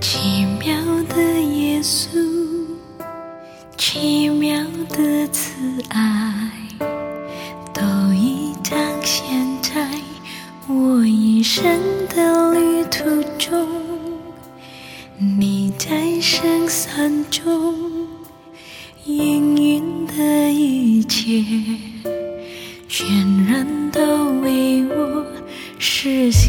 奇妙的耶稣，奇妙的慈爱，都已彰显在我一生的旅途中。你在圣伞中应允的一切，全然都为我实现。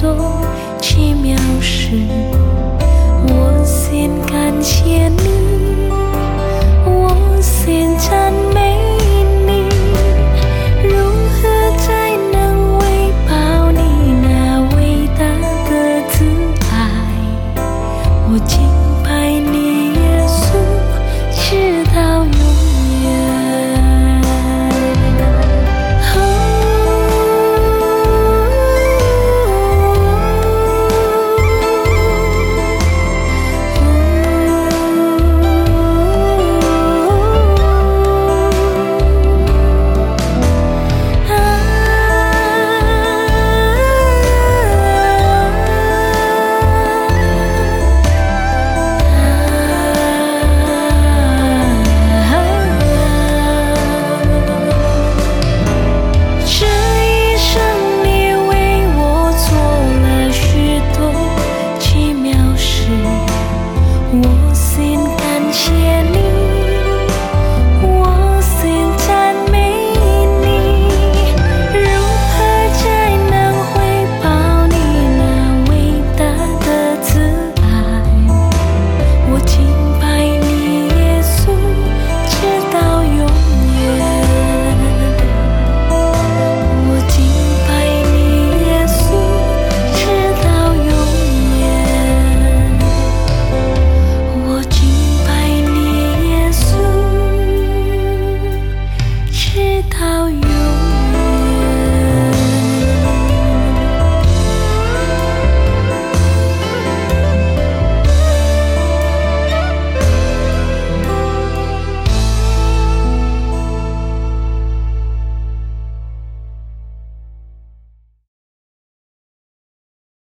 多奇妙事，我先感谢。